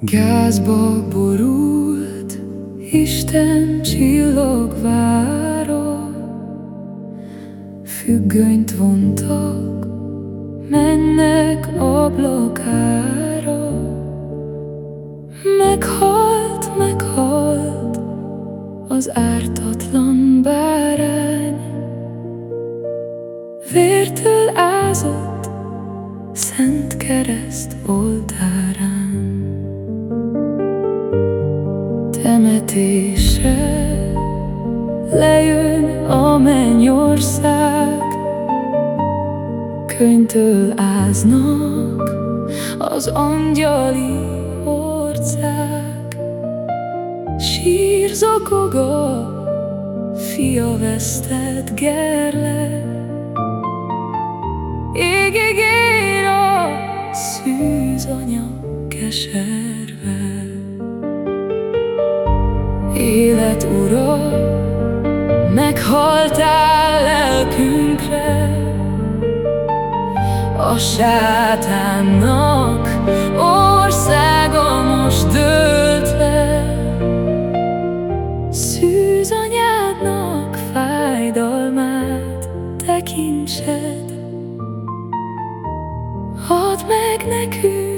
Gázba borult Isten csillogvára Függönyt vontak, mennek ablakára. Meghalt, meghalt az ártatlan bárány. Vértől ázott Szent kereszt oltárán Temetésre lejön a mennyország Könytől áznak az angyali orcák Sír zokog a fia vesztett gerle Égig ér a szűz anya keserve élet ura, meghaltál lelkünkre, a sátánnak országa most dőlt le. Szűz anyádnak fájdalmát tekintsed, add meg nekünk,